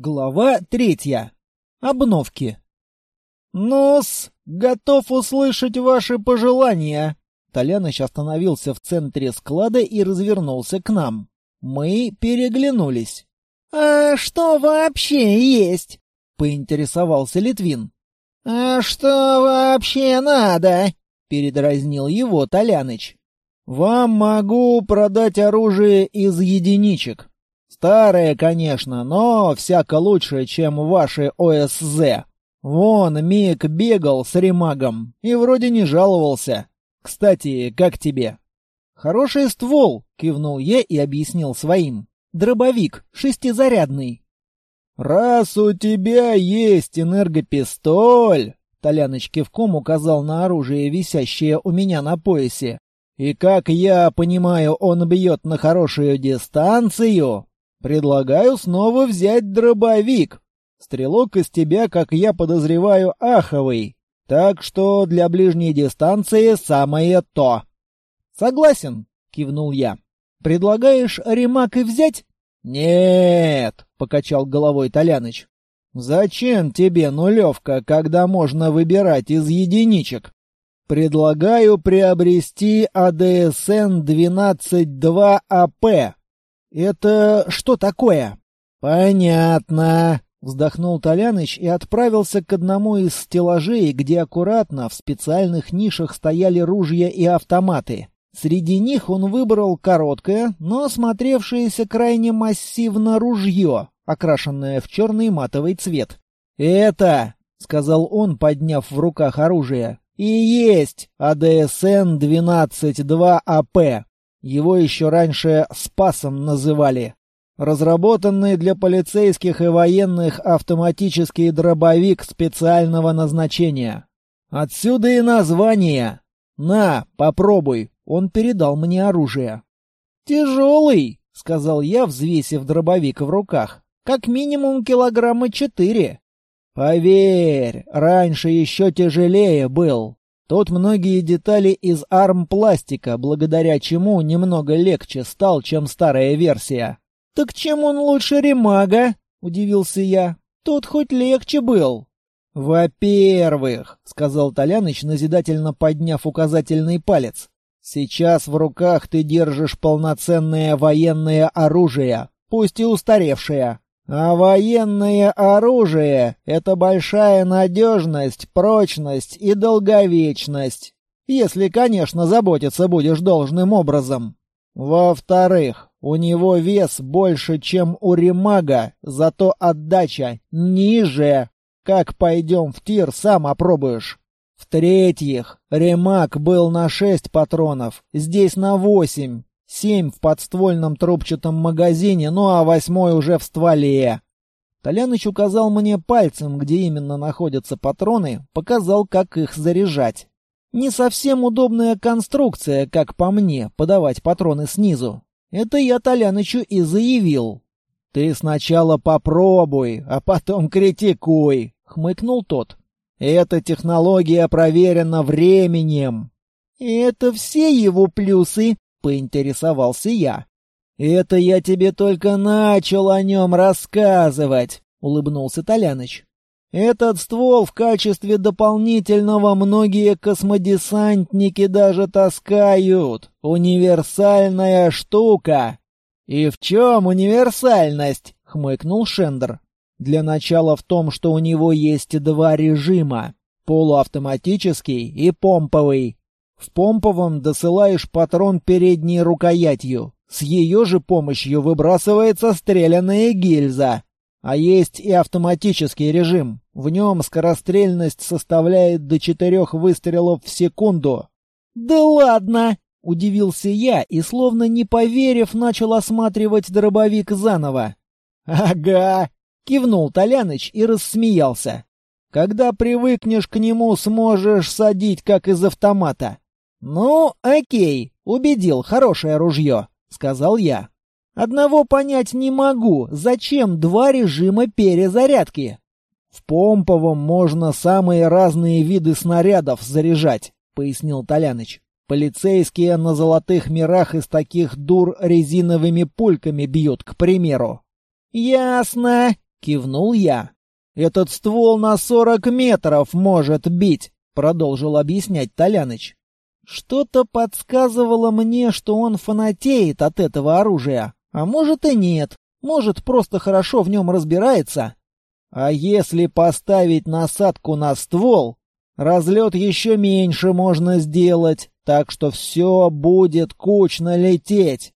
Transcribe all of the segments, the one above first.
Глава третья. Обновки. Нос, готов услышать ваши пожелания. Толяныч остановился в центре склада и развернулся к нам. Мы переглянулись. «А что вообще есть?» — поинтересовался Литвин. «А что вообще надо?» — передразнил его Толяныч. «Вам могу продать оружие из единичек. Старое, конечно, но всяко лучше, чем ваши ОСЗ. Вон, Мик бегал с ремагом и вроде не жаловался. Кстати, как тебе? Хороший ствол, кивнул я и объяснил своим. Дробовик, шестизарядный. Раз у тебя есть энергопистоль, Толяныч кивком указал на оружие, висящее у меня на поясе. И как я понимаю, он бьет на хорошую дистанцию, Предлагаю снова взять дробовик. Стрелок из тебя, как я подозреваю, аховый. Так что для ближней дистанции самое то. Согласен, кивнул я. Предлагаешь ремак и взять? Нет, покачал головой Толяныч. Зачем тебе нулевка, когда можно выбирать из единичек? Предлагаю приобрести АДСН 12.2 АП. «Это что такое?» «Понятно», — вздохнул Толяныч и отправился к одному из стеллажей, где аккуратно в специальных нишах стояли ружья и автоматы. Среди них он выбрал короткое, но смотревшееся крайне массивно ружье, окрашенное в черный матовый цвет. «Это», — сказал он, подняв в руках оружие, — «и есть АДСН-12-2АП. Его еще раньше «Спасом» называли. Разработанный для полицейских и военных автоматический дробовик специального назначения. Отсюда и название. «На, попробуй», — он передал мне оружие. «Тяжелый», — сказал я, взвесив дробовик в руках. «Как минимум килограмма четыре». «Поверь, раньше еще тяжелее был. Тут многие детали из армпластика, благодаря чему немного легче стал, чем старая версия. «Так чем он лучше ремага?» — удивился я. «Тут хоть легче был». «Во-первых», — сказал Толяныч, назидательно подняв указательный палец, «сейчас в руках ты держишь полноценное военное оружие, пусть и устаревшее. А военное оружие — это большая надежность, прочность и долговечность. Если, конечно, заботиться будешь должным образом. Во-вторых, у него вес больше, чем у ремага, зато отдача ниже. Как пойдем в тир, сам опробуешь. В-третьих, ремаг был на шесть патронов, здесь на восемь. Семь в подствольном трубчатом магазине, ну а восьмой уже в стволе. Толяныч указал мне пальцем, где именно находятся патроны, показал, как их заряжать. Не совсем удобная конструкция, как по мне, подавать патроны снизу. Это я Толянычу и заявил. «Ты сначала попробуй, а потом критикуй», — хмыкнул тот. «Эта технология проверена временем». «Это все его плюсы», — поинтересовался я. «Это я тебе только начал о нем рассказывать», — улыбнулся Толяныч. «Этот ствол в качестве дополнительного многие космодесантники даже таскают. Универсальная штука». «И в чем универсальность?» — хмыкнул Шендер. «Для начала в том, что у него есть два режима — полуавтоматический и помповый. В помповом досылаешь патрон передней рукоятью. С ее же помощью выбрасывается стрелянная гильза. А есть и автоматический режим. В нем скорострельность составляет до четырех выстрелов в секунду. «Да ладно!» — удивился я и, словно не поверив, начал осматривать дробовик заново. «Ага!» — кивнул Толяныч и рассмеялся. «Когда привыкнешь к нему, сможешь садить, как из автомата. «Ну, окей, убедил, хорошее ружье», — сказал я. «Одного понять не могу, зачем два режима перезарядки?» «В помповом можно самые разные виды снарядов заряжать», — пояснил Толяныч. «Полицейские на золотых мирах из таких дур резиновыми пульками бьют, к примеру». «Ясно», — кивнул я. «Этот ствол на сорок метров может бить», — продолжил объяснять Толяныч. Что-то подсказывало мне, что он фанатеет от этого оружия. А может и нет. Может, просто хорошо в нем разбирается. А если поставить насадку на ствол, разлет еще меньше можно сделать, так что все будет кучно лететь.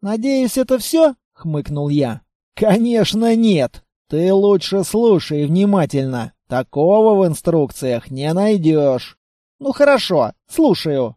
«Надеюсь, это все?» — хмыкнул я. «Конечно нет. Ты лучше слушай внимательно. Такого в инструкциях не найдешь». «Ну хорошо, слушаю».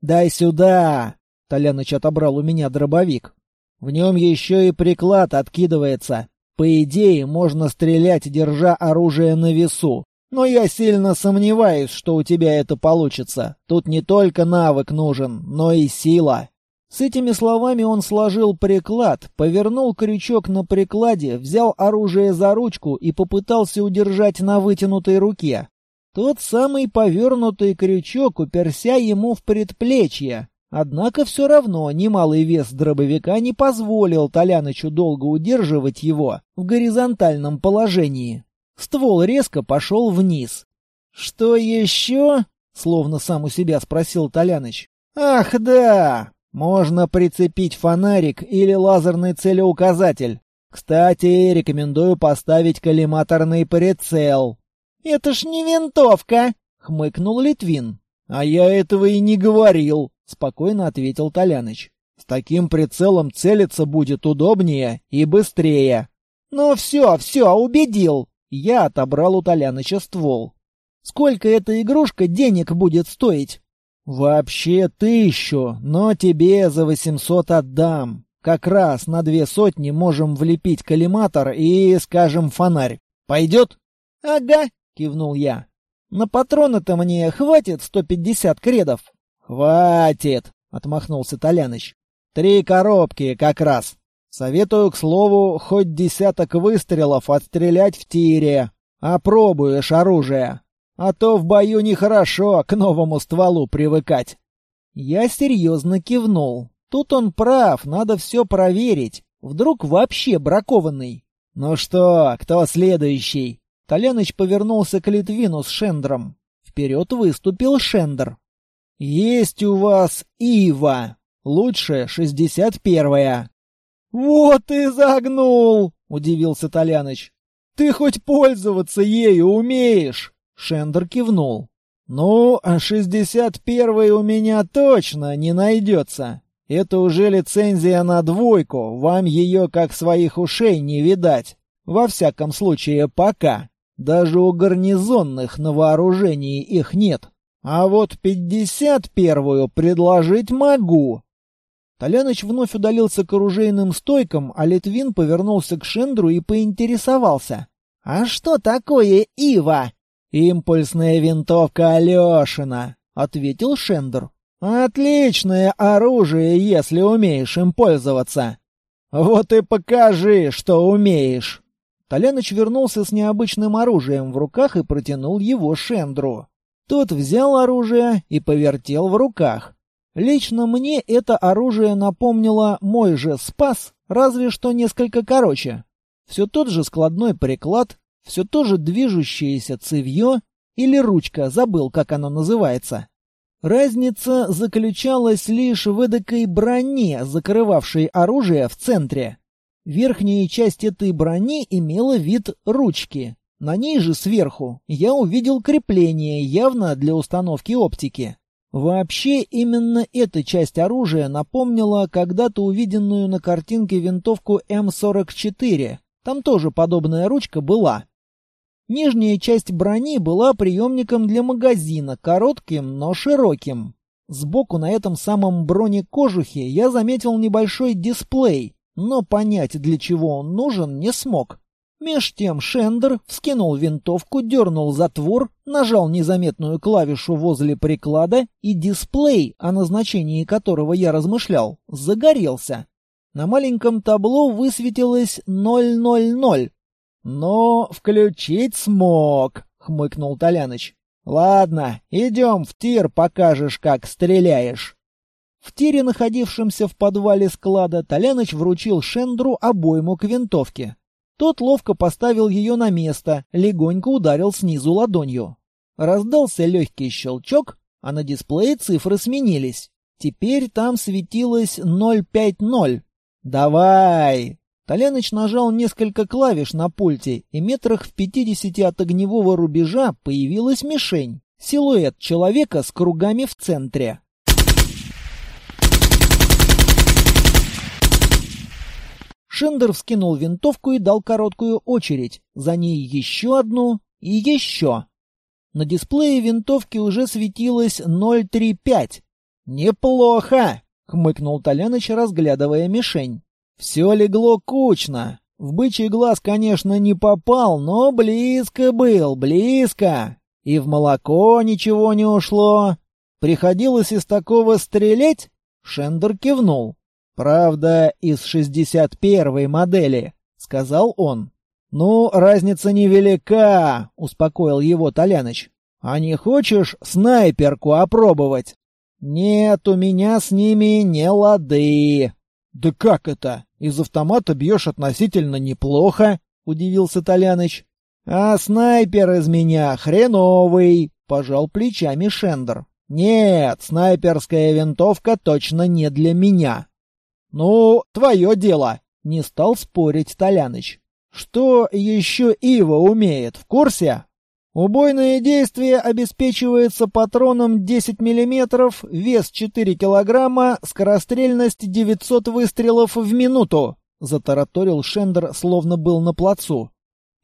«Дай сюда!» — Толяныч отобрал у меня дробовик. В нем еще и приклад откидывается. По идее, можно стрелять, держа оружие на весу. Но я сильно сомневаюсь, что у тебя это получится. Тут не только навык нужен, но и сила. С этими словами он сложил приклад, повернул крючок на прикладе, взял оружие за ручку и попытался удержать на вытянутой руке. Тот самый повернутый крючок уперся ему в предплечье, Однако все равно немалый вес дробовика не позволил Толянычу долго удерживать его в горизонтальном положении. Ствол резко пошел вниз. «Что еще?» — словно сам у себя спросил Толяныч. «Ах, да! Можно прицепить фонарик или лазерный целеуказатель. Кстати, рекомендую поставить коллиматорный прицел». «Это ж не винтовка!» — хмыкнул Литвин. «А я этого и не говорил», — спокойно ответил Толяныч. «С таким прицелом целиться будет удобнее и быстрее». «Ну все, все, убедил!» Я отобрал у Толяныча ствол. «Сколько эта игрушка денег будет стоить?» «Вообще тысячу, но тебе за восемьсот отдам. Как раз на две сотни можем влепить коллиматор и, скажем, фонарь. Пойдет?» «Ага», — кивнул я. «На патроны-то мне хватит сто пятьдесят кредов?» «Хватит!» — отмахнулся Толяныч. «Три коробки как раз. Советую, к слову, хоть десяток выстрелов отстрелять в тире. Опробуешь оружие. А то в бою нехорошо к новому стволу привыкать». Я серьезно кивнул. Тут он прав, надо все проверить. Вдруг вообще бракованный. «Ну что, кто следующий?» Толяныч повернулся к Литвину с Шендром. Вперед выступил Шендер. «Есть у вас Ива. Лучше шестьдесят первая». «Вот ты загнул!» — удивился Толяныч. «Ты хоть пользоваться ею умеешь?» Шендер кивнул. «Ну, а шестьдесят первой у меня точно не найдется. Это уже лицензия на двойку, вам ее как своих ушей не видать. Во всяком случае, пока. Даже у гарнизонных на вооружении их нет. А вот пятьдесят первую предложить могу. Толяныч вновь удалился к оружейным стойкам, а Литвин повернулся к Шендру и поинтересовался. «А что такое Ива?» «Импульсная винтовка Алешина», — ответил Шендер. «Отличное оружие, если умеешь им пользоваться». «Вот и покажи, что умеешь». Толяныч вернулся с необычным оружием в руках и протянул его Шендру. Тот взял оружие и повертел в руках. Лично мне это оружие напомнило мой же спас, разве что несколько короче. Все тот же складной приклад, все то же движущееся цевье или ручка, забыл, как оно называется. Разница заключалась лишь в эдакой броне, закрывавшей оружие в центре. Верхняя часть этой брони имела вид ручки, на ней же сверху я увидел крепление, явно для установки оптики. Вообще, именно эта часть оружия напомнила когда-то увиденную на картинке винтовку М44. Там тоже подобная ручка была. Нижняя часть брони была приемником для магазина, коротким, но широким. Сбоку на этом самом бронекожухе я заметил небольшой дисплей, но понять, для чего он нужен, не смог. Меж тем Шендер вскинул винтовку, дернул затвор, нажал незаметную клавишу возле приклада, и дисплей, о назначении которого я размышлял, загорелся. На маленьком табло высветилось 000. «Но включить смог», — хмыкнул Толяныч. «Ладно, идем в тир, покажешь, как стреляешь». В тире, находившемся в подвале склада, Толяныч вручил Шендру обойму к винтовке. Тот ловко поставил ее на место, легонько ударил снизу ладонью. Раздался легкий щелчок, а на дисплее цифры сменились. Теперь там светилось 050. «Давай!» Толяныч нажал несколько клавиш на пульте, и метрах в пятидесяти от огневого рубежа появилась мишень. Силуэт человека с кругами в центре. Шендер вскинул винтовку и дал короткую очередь. За ней еще одну и еще. На дисплее винтовки уже светилось 035. «Неплохо!» — хмыкнул Толяныч, разглядывая мишень. «Все легло кучно. В бычий глаз, конечно, не попал, но близко был, близко. И в молоко ничего не ушло. Приходилось из такого стрелять?» Шендер кивнул. «Правда, из 61-й модели», — сказал он. «Ну, разница невелика», — успокоил его Толяныч. «А не хочешь снайперку опробовать?» «Нет, у меня с ними не лады». «Да как это? Из автомата бьешь относительно неплохо», — удивился Толяныч. «А снайпер из меня хреновый», — пожал плечами Шендер. «Нет, снайперская винтовка точно не для меня». «Ну, твое дело», — не стал спорить Толяныч. «Что еще Ива умеет, в курсе?» Убойное действие обеспечивается патроном 10 мм, вес 4 кг, скорострельность 900 выстрелов в минуту, затараторил Шендер, словно был на плацу.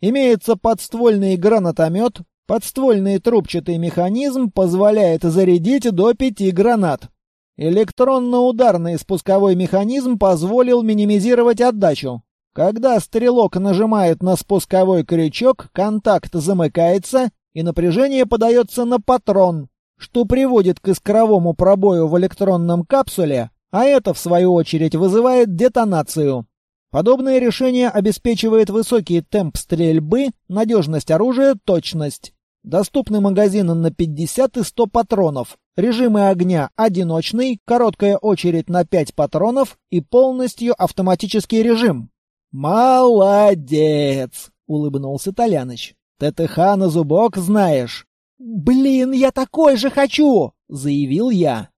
Имеется подствольный гранатомет, подствольный трубчатый механизм позволяет зарядить до 5 гранат. Электронно-ударный спусковой механизм позволил минимизировать отдачу. Когда стрелок нажимает на спусковой крючок, контакт замыкается, и напряжение подается на патрон, что приводит к искровому пробою в электронном капсуле, а это, в свою очередь, вызывает детонацию. Подобное решение обеспечивает высокий темп стрельбы, надежность оружия, точность. Доступны магазины на 50 и 100 патронов. Режимы огня одиночный, короткая очередь на 5 патронов и полностью автоматический режим. «Молодец!» — улыбнулся Толяныч. «ТТХ на зубок знаешь». «Блин, я такой же хочу!» — заявил я.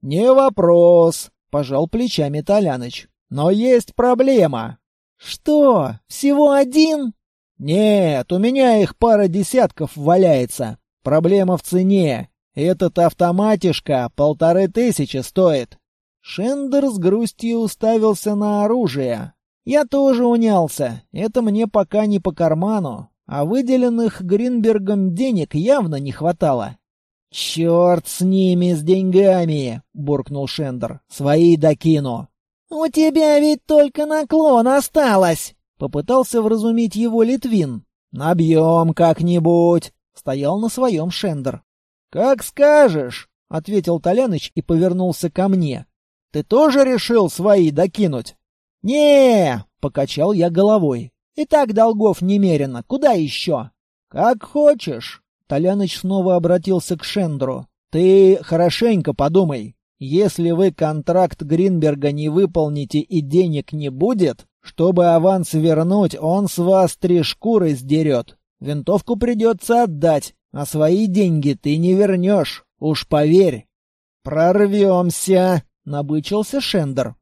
«Не вопрос», — пожал плечами Толяныч. «Но есть проблема». «Что, всего один?» «Нет, у меня их пара десятков валяется. Проблема в цене. Этот автоматишка полторы тысячи стоит». Шендер с грустью уставился на оружие. Я тоже унялся. Это мне пока не по карману. А выделенных Гринбергом денег явно не хватало. «Черт с ними, с деньгами!» — буркнул Шендер. «Свои докину». «У тебя ведь только наклон осталось!» Попытался вразумить его Литвин. «Набьем как-нибудь!» — стоял на своем Шендер. «Как скажешь!» — ответил Толяныч и повернулся ко мне. «Ты тоже решил свои докинуть?» не покачал я головой. «И так долгов немерено. Куда еще?» «Как хочешь!» Толяныч снова обратился к Шендру. «Ты хорошенько подумай. Если вы контракт Гринберга не выполните и денег не будет, чтобы аванс вернуть, он с вас три шкуры сдерет. Винтовку придется отдать, а свои деньги ты не вернешь, уж поверь. «Прорвемся!» — набычился Шендер.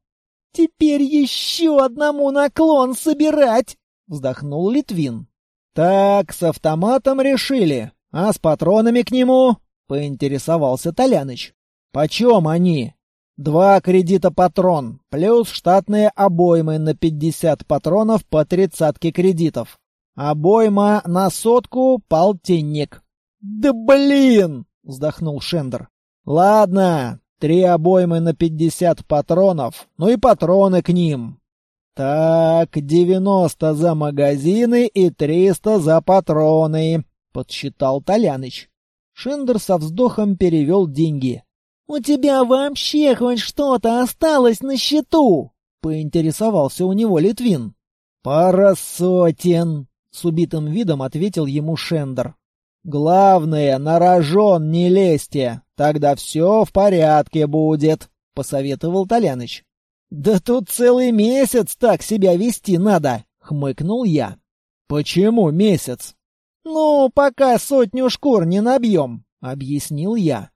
«Теперь еще одному наклон собирать!» — вздохнул Литвин. «Так, с автоматом решили, а с патронами к нему?» — поинтересовался Толяныч. «Почем они?» Два кредита патрон, плюс штатные обоймы на 50 патронов по тридцатке кредитов. Обойма на сотку — полтинник. «Да блин!» — вздохнул Шендер. «Ладно, три обоймы на 50 патронов, ну и патроны к ним. Так, 90 за магазины и 300 за патроны», — подсчитал Толяныч. Шендер со вздохом перевел деньги. «У тебя вообще хоть что-то осталось на счету?» — поинтересовался у него Литвин. «Пара сотен», — с убитым видом ответил ему Шендер. «Главное, на рожон не лезьте, тогда все в порядке будет», — посоветовал Толяныч. «Да тут целый месяц так себя вести надо», — хмыкнул я. Почему месяц? Ну, пока сотню шкур не набьем, объяснил я.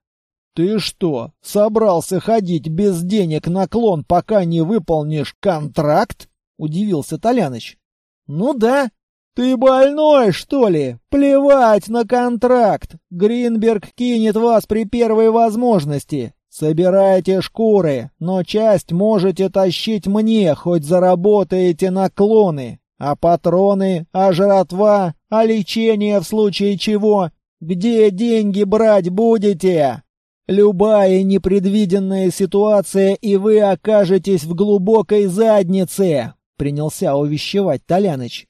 Ты что, собрался ходить без денег на клон, пока не выполнишь контракт? удивился Толяныч. Ну да. Ты больной, что ли? Плевать на контракт. Гринберг кинет вас при первой возможности. Собирайте шкуры, но часть можете тащить мне, хоть заработаете на клоны. А патроны, а жратва, а лечение в случае чего? Где деньги брать будете? Любая непредвиденная ситуация, и вы окажетесь в глубокой заднице, принялся увещевать Толяныч.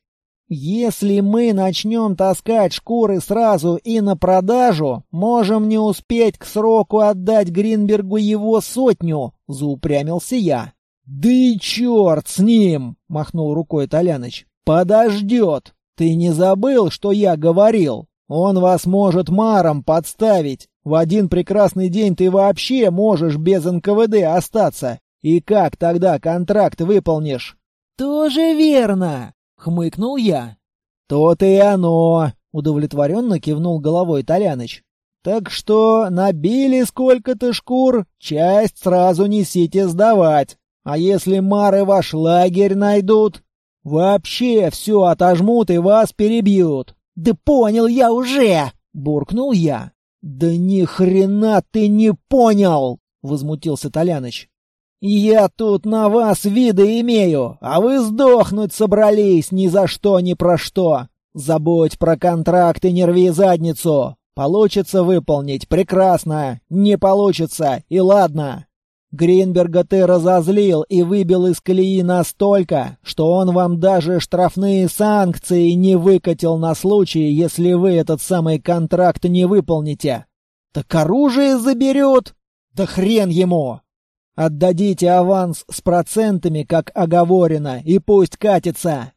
Если мы начнем таскать шкуры сразу и на продажу, можем не успеть к сроку отдать Гринбергу его сотню, заупрямился я. Да и черт с ним, махнул рукой Толяныч. Подождет. Ты не забыл, что я говорил? Он вас может маром подставить. В один прекрасный день ты вообще можешь без НКВД остаться. И как тогда контракт выполнишь? Тоже верно, хмыкнул я. То-то и оно, удовлетворенно кивнул головой Толяныч. Так что набили сколько-то шкур, часть сразу несите сдавать. А если мары ваш лагерь найдут, вообще все отожмут и вас перебьют. Да понял я уже, буркнул я. Да ни хрена ты не понял, возмутился Толяныч. «Я тут на вас виды имею, а вы сдохнуть собрались ни за что, ни про что. Забудь про контракт и не рви задницу. Получится выполнить — прекрасно, не получится — и ладно. Гринберга ты разозлил и выбил из колеи настолько, что он вам даже штрафные санкции не выкатил на случай, если вы этот самый контракт не выполните. Так оружие заберет? Да хрен ему! Отдадите аванс с процентами, как оговорено, и пусть катится.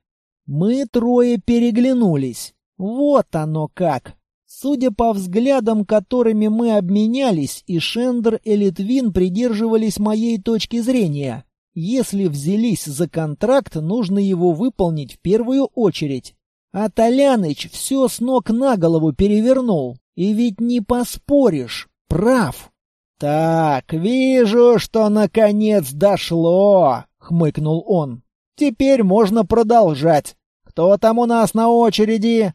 Мы трое переглянулись. Вот оно как. Судя по взглядам, которыми мы обменялись, и Шендер, и Литвин придерживались моей точки зрения. Если взялись за контракт, нужно его выполнить в первую очередь. А Толяныч все с ног на голову перевернул. И ведь не поспоришь. Прав. «Так, вижу, что наконец дошло!» — хмыкнул он. «Теперь можно продолжать. Кто там у нас на очереди?»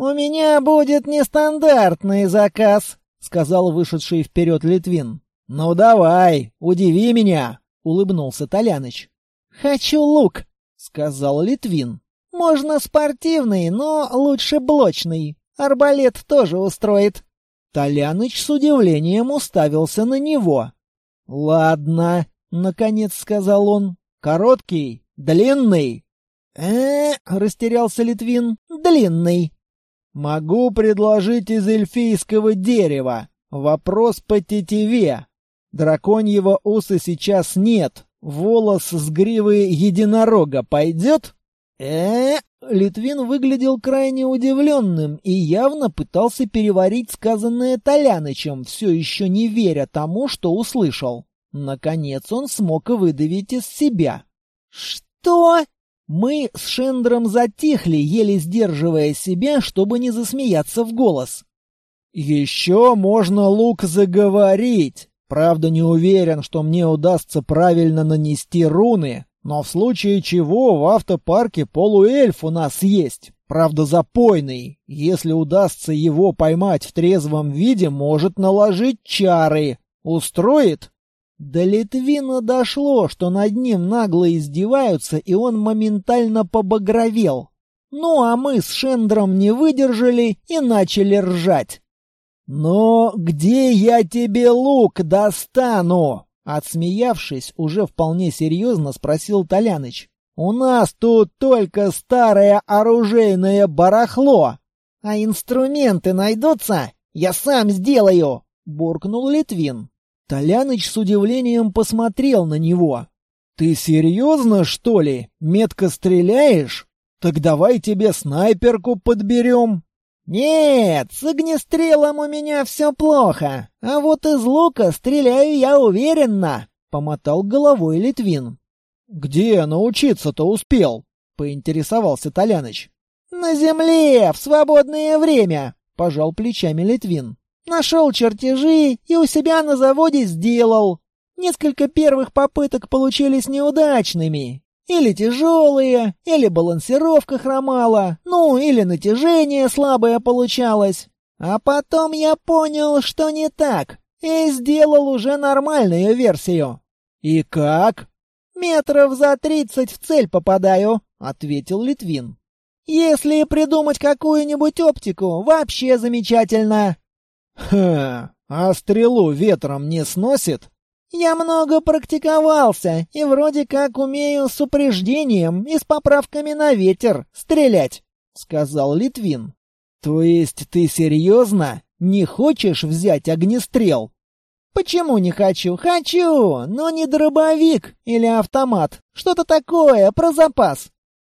«У меня будет нестандартный заказ», — сказал вышедший вперед Литвин. «Ну давай, удиви меня», — улыбнулся Толяныч. «Хочу лук», — сказал Литвин. «Можно спортивный, но лучше блочный. Арбалет тоже устроит». Толяныч с удивлением уставился на него. «Ладно», — наконец сказал он. «Короткий? Длинный?» э растерялся Литвин. «Длинный». «Могу предложить из эльфийского дерева. Вопрос по тетиве. Драконьего уса сейчас нет. Волос с гривы единорога пойдет?» э Литвин выглядел крайне удивленным и явно пытался переварить сказанное Толянычем, все еще не веря тому, что услышал. Наконец он смог выдавить из себя. «Что?» Мы с Шендром затихли, еле сдерживая себя, чтобы не засмеяться в голос. «Еще можно лук заговорить. Правда, не уверен, что мне удастся правильно нанести руны, но в случае чего в автопарке полуэльф у нас есть. Правда, запойный. Если удастся его поймать в трезвом виде, может наложить чары. Устроит? До Литвина дошло, что над ним нагло издеваются, и он моментально побагровел. Ну, а мы с Шендром не выдержали и начали ржать. «Но где я тебе лук достану?» Отсмеявшись, уже вполне серьезно спросил Толяныч. «У нас тут только старое оружейное барахло!» «А инструменты найдутся? Я сам сделаю!» — буркнул Литвин. Толяныч с удивлением посмотрел на него. «Ты серьезно, что ли? Метко стреляешь? Так давай тебе снайперку подберем!» «Нет, с огнестрелом у меня все плохо, а вот из лука стреляю я уверенно», — помотал головой Литвин. «Где научиться-то успел?» поинтересовался Толяныч. «На земле, в свободное время!» — пожал плечами Литвин. «Нашел чертежи и у себя на заводе сделал. Несколько первых попыток получились неудачными. Или тяжелые, или балансировка хромала, ну, или натяжение слабое получалось. А потом я понял, что не так, и сделал уже нормальную версию». «И как?» «Метров за тридцать в цель попадаю», — ответил Литвин. Если придумать какую-нибудь оптику, вообще замечательно. Ха, а стрелу ветром не сносит? Я много практиковался и вроде как умею с упреждением и с поправками на ветер стрелять, сказал Литвин. То есть ты серьезно не хочешь взять огнестрел? Почему не хочу? Хочу, но не дробовик или автомат. Что-то такое про запас.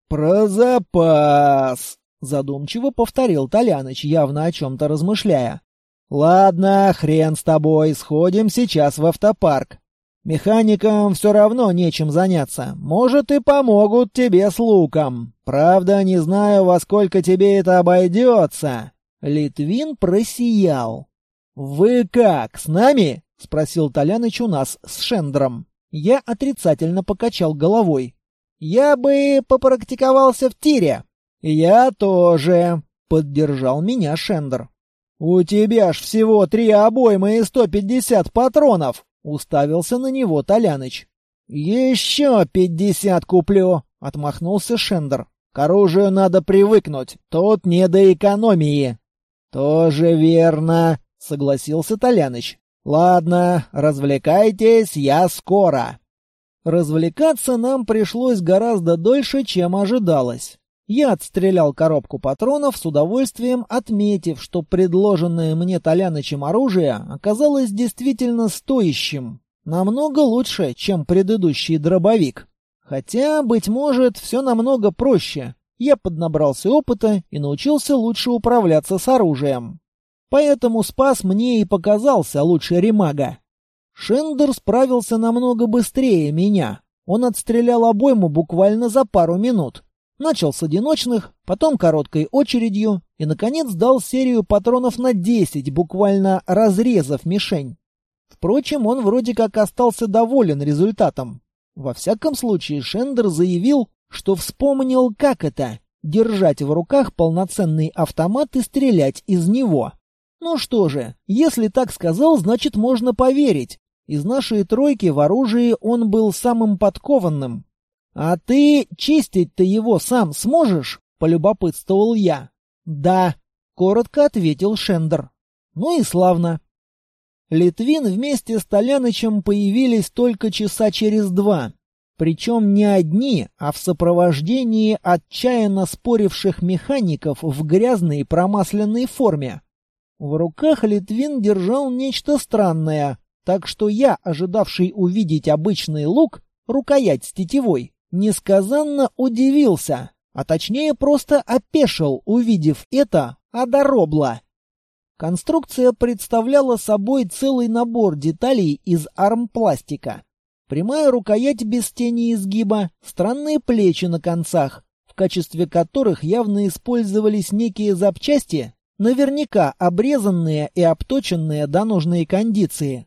«Про запас!» — задумчиво повторил Толяныч, явно о чем-то размышляя. «Ладно, хрен с тобой, сходим сейчас в автопарк. Механикам все равно нечем заняться. Может, и помогут тебе с луком. Правда, не знаю, во сколько тебе это обойдется». Литвин просиял. «Вы как, с нами?» — спросил Толяныч у нас с Шендром. Я отрицательно покачал головой. Я бы попрактиковался в тире. Я тоже, поддержал меня Шендер. У тебя ж всего три обоймы и сто пятьдесят патронов, уставился на него Толяныч. Еще пятьдесят куплю, отмахнулся Шендер. К оружию надо привыкнуть, тут не до экономии. Тоже верно, согласился Толяныч. Ладно, развлекайтесь, я скоро. Развлекаться нам пришлось гораздо дольше, чем ожидалось. Я отстрелял коробку патронов с удовольствием, отметив, что предложенное мне Толянычем оружие оказалось действительно стоящим. Намного лучше, чем предыдущий дробовик. Хотя, быть может, все намного проще. Я поднабрался опыта и научился лучше управляться с оружием. Поэтому спас мне и показался лучше ремага. Шендер справился намного быстрее меня. Он отстрелял обойму буквально за пару минут. Начал с одиночных, потом короткой очередью и, наконец, дал серию патронов на 10, буквально разрезав мишень. Впрочем, он вроде как остался доволен результатом. Во всяком случае, Шендер заявил, что вспомнил, как это — держать в руках полноценный автомат и стрелять из него. Ну что же, если так сказал, значит можно поверить. Из нашей тройки в оружии он был самым подкованным. «А ты чистить-то его сам сможешь?» — полюбопытствовал я. «Да», — коротко ответил Шендер. «Ну и славно». Литвин вместе с Толянычем появились только часа через два. Причем не одни, а в сопровождении отчаянно споривших механиков в грязной промасленной форме. В руках Литвин держал нечто странное, так что я, ожидавший увидеть обычный лук, рукоять с тетивой, несказанно удивился, а точнее просто опешил, увидев это одоробла. Конструкция представляла собой целый набор деталей из армпластика. Прямая рукоять без тени изгиба, странные плечи на концах, в качестве которых явно использовались некие запчасти, наверняка обрезанные и обточенные до нужной кондиции.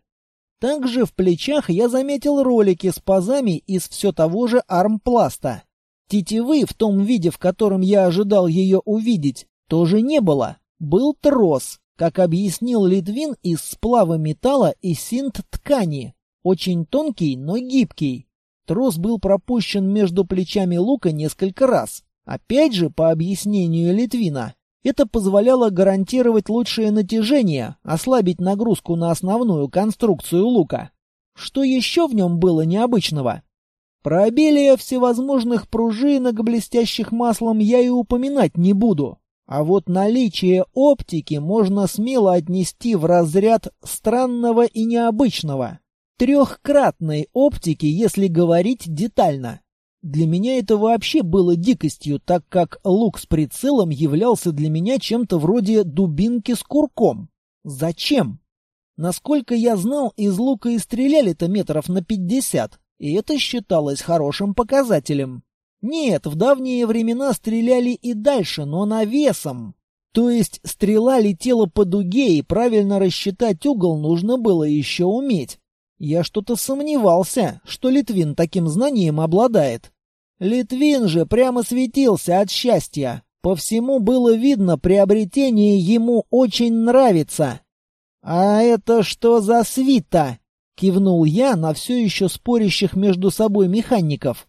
Также в плечах я заметил ролики с пазами из все того же армпласта. Тетивы в том виде, в котором я ожидал ее увидеть, тоже не было. Был трос, как объяснил Литвин, из сплава металла и синт ткани. Очень тонкий, но гибкий. Трос был пропущен между плечами лука несколько раз. Опять же, по объяснению Литвина, это позволяло гарантировать лучшее натяжение, ослабить нагрузку на основную конструкцию лука. Что еще в нем было необычного? Про обилие всевозможных пружинок, блестящих маслом, я и упоминать не буду. А вот наличие оптики можно смело отнести в разряд странного и необычного. Трехкратной оптики, если говорить детально. Для меня это вообще было дикостью, так как лук с прицелом являлся для меня чем-то вроде дубинки с курком. Зачем? Насколько я знал, из лука и стреляли-то метров на пятьдесят, и это считалось хорошим показателем. Нет, в давние времена стреляли и дальше, но навесом. То есть стрела летела по дуге, и правильно рассчитать угол нужно было еще уметь. Я что-то сомневался, что Литвин таким знанием обладает. Литвин же прямо светился от счастья. По всему было видно, приобретение ему очень нравится. «А это что за свита?» — кивнул я на все еще спорящих между собой механиков.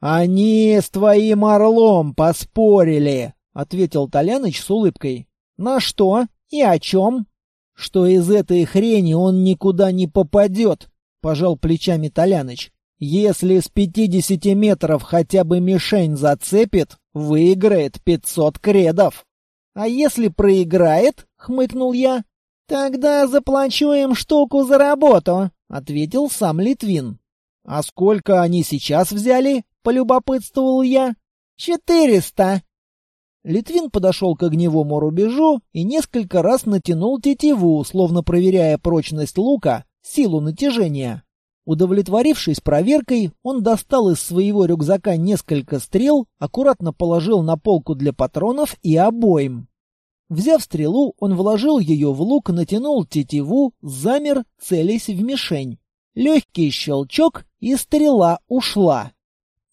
«Они с твоим орлом поспорили», — ответил Толяныч с улыбкой. «На что? И о чем?» «Что из этой хрени он никуда не попадет», — пожал плечами Толяныч. «Если с пятидесяти метров хотя бы мишень зацепит, выиграет пятьсот кредов». «А если проиграет?» — хмыкнул я. «Тогда заплачу им штуку за работу», — ответил сам Литвин. «А сколько они сейчас взяли?» — полюбопытствовал я. «Четыреста». Литвин подошел к огневому рубежу и несколько раз натянул тетиву, словно проверяя прочность лука, силу натяжения. Удовлетворившись проверкой, он достал из своего рюкзака несколько стрел, аккуратно положил на полку для патронов и обоим. Взяв стрелу, он вложил ее в лук, натянул тетиву, замер, целясь в мишень. Легкий щелчок, и стрела ушла.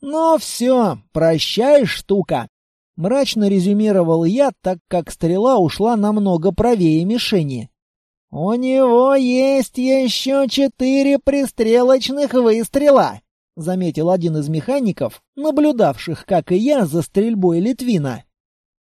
«Ну все, прощай, штука!» Мрачно резюмировал я, так как стрела ушла намного правее мишени. «У него есть еще четыре пристрелочных выстрела», — заметил один из механиков, наблюдавших, как и я, за стрельбой Литвина.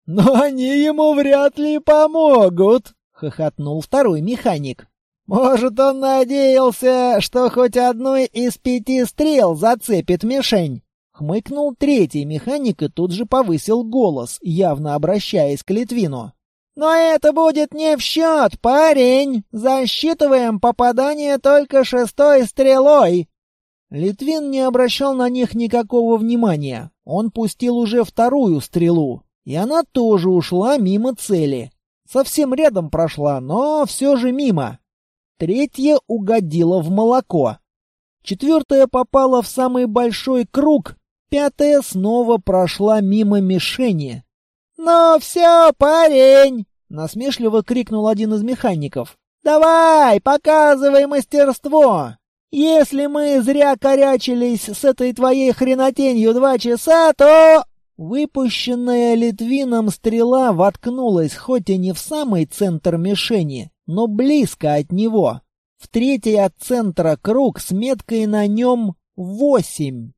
«Но они ему вряд ли помогут», — хохотнул второй механик. «Может, он надеялся, что хоть одной из пяти стрел зацепит мишень?» Хмыкнул третий механик и тут же повысил голос, явно обращаясь к Литвину. «Но это будет не в счет, парень! Засчитываем попадание только шестой стрелой!» Литвин не обращал на них никакого внимания. Он пустил уже вторую стрелу, и она тоже ушла мимо цели. Совсем рядом прошла, но все же мимо. Третья угодила в молоко. Четвертая попала в самый большой круг. Пятая снова прошла мимо мишени. «Ну все, парень!» — насмешливо крикнул один из механиков. «Давай, показывай мастерство! Если мы зря корячились с этой твоей хренотенью два часа, то...» Выпущенная Литвином стрела воткнулась хоть и не в самый центр мишени, но близко от него. В третий от центра круг с меткой на нем восемь.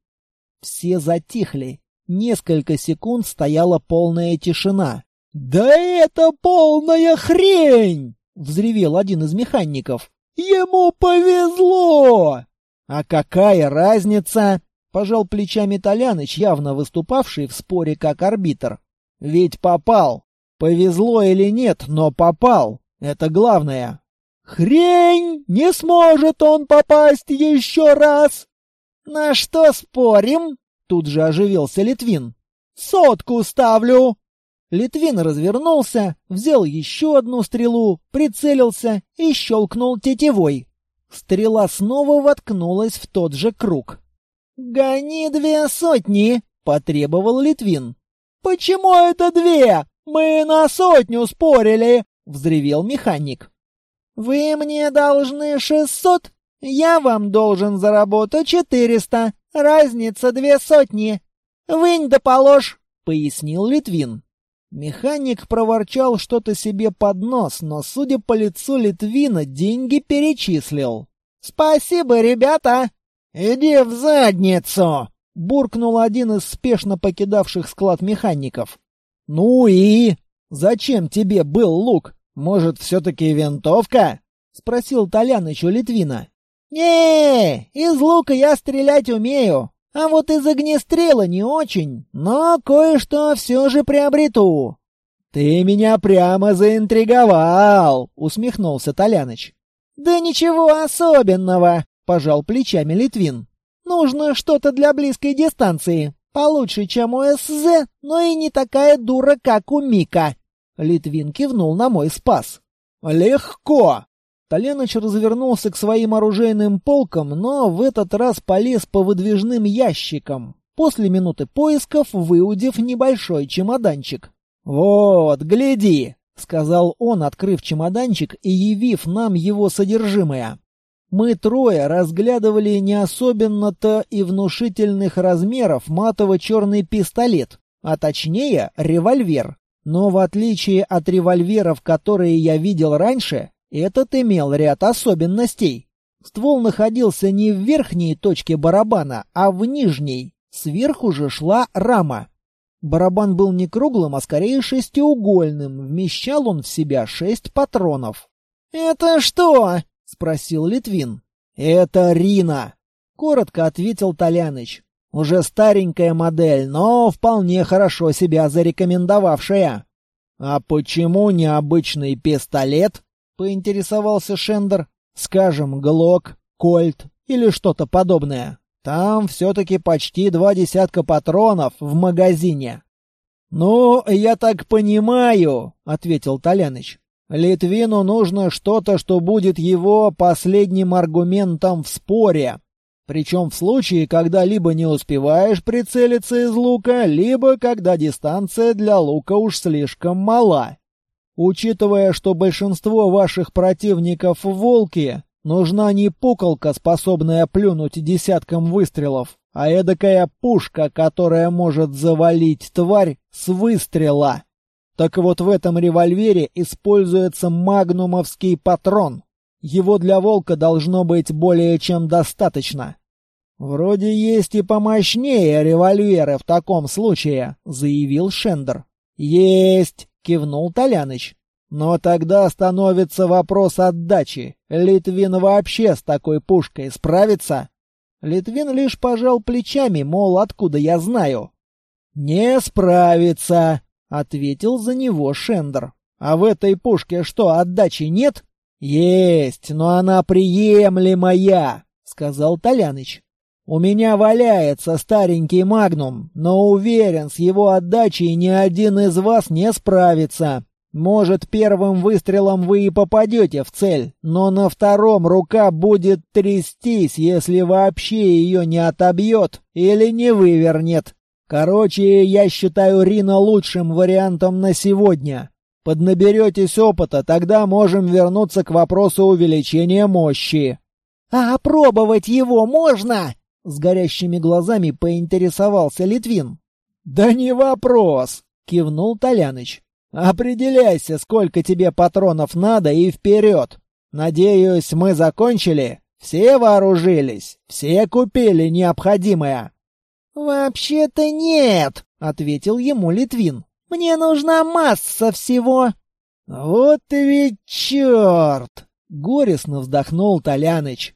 Все затихли. Несколько секунд стояла полная тишина. «Да это полная хрень!» — взревел один из механиков. «Ему повезло!» «А какая разница?» Пожал плечами Толяныч, явно выступавший в споре как арбитр. Ведь попал. Повезло или нет, но попал. Это главное. Хрень! Не сможет он попасть еще раз! На что спорим? Тут же оживился Литвин. Сотку ставлю! Литвин развернулся, взял еще одну стрелу, прицелился и щелкнул тетивой. Стрела снова воткнулась в тот же круг. «Гони две сотни!» — потребовал Литвин. «Почему это две? Мы на сотню спорили!» — взревел механик. «Вы мне должны шестьсот, я вам должен заработать четыреста. Разница две сотни. Вынь да положь!» — пояснил Литвин. Механик проворчал что-то себе под нос, но, судя по лицу Литвина, деньги перечислил. «Спасибо, ребята!» «Иди в задницу!» — буркнул один из спешно покидавших склад механиков. «Ну и? Зачем тебе был лук? Может, все-таки винтовка?» — спросил Толяныч у Литвина. не из лука я стрелять умею, а вот из огнестрела не очень, но кое-что все же приобрету». «Ты меня прямо заинтриговал!» — усмехнулся Толяныч. «Да ничего особенного!» — пожал плечами Литвин. «Нужно что-то для близкой дистанции. Получше, чем у СЗ, но и не такая дура, как у Мика». Литвин кивнул на мой спас. «Легко!» Толеныч развернулся к своим оружейным полкам, но в этот раз полез по выдвижным ящикам. после минуты поисков выудив небольшой чемоданчик. «Вот, гляди!» — сказал он, открыв чемоданчик и явив нам его содержимое. Мы трое разглядывали не особенно-то и внушительных размеров матово-черный пистолет, а точнее револьвер. Но в отличие от револьверов, которые я видел раньше, этот имел ряд особенностей. Ствол находился не в верхней точке барабана, а в нижней. Сверху же шла рама. Барабан был не круглым, а скорее шестиугольным. Вмещал он в себя шесть патронов. «Это что?» — спросил Литвин. «Это Рина», — коротко ответил Толяныч. «Уже старенькая модель, но вполне хорошо себя зарекомендовавшая». «А почему необычный пистолет?» — поинтересовался Шендер. «Скажем, Глок, Кольт или что-то подобное». Там все-таки почти два десятка патронов в магазине. «Ну, я так понимаю», — ответил Толяныч. «Литвину нужно что-то, что будет его последним аргументом в споре. Причем в случае, когда либо не успеваешь прицелиться из лука, либо когда дистанция для лука уж слишком мала. Учитывая, что большинство ваших противников — волки, Нужна не пуколка, способная плюнуть десятком выстрелов, а эдакая пушка, которая может завалить тварь с выстрела. Так вот в этом револьвере используется магнумовский патрон. Его для волка должно быть более чем достаточно. «Вроде есть и помощнее револьверы в таком случае», — заявил Шендер. «Есть», — кивнул Толяныч. Но тогда становится вопрос отдачи. Литвин вообще с такой пушкой справится? Литвин лишь пожал плечами, мол, откуда я знаю. «Не справится», — ответил за него Шендер. «А в этой пушке что, отдачи нет?» «Есть, но она приемлемая», — сказал Толяныч. «У меня валяется старенький магнум, но уверен, с его отдачей ни один из вас не справится. Может, первым выстрелом вы и попадете в цель, но на втором рука будет трястись, если вообще ее не отобьет или не вывернет. Короче, я считаю Рина лучшим вариантом на сегодня. Поднаберетесь опыта, тогда можем вернуться к вопросу увеличения мощи. «А опробовать его можно?» — с горящими глазами поинтересовался Литвин. «Да не вопрос!» — кивнул Толяныч. Определяйся, сколько тебе патронов надо и вперед. Надеюсь, мы закончили? Все вооружились? Все купили необходимое?» «Вообще-то нет», — ответил ему Литвин. «Мне нужна масса всего». «Вот ведь черт!» — горестно вздохнул Толяныч.